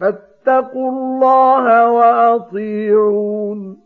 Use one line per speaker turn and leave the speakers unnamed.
فَاتَّقُوا اللَّهَ وَأَطِيعُونِ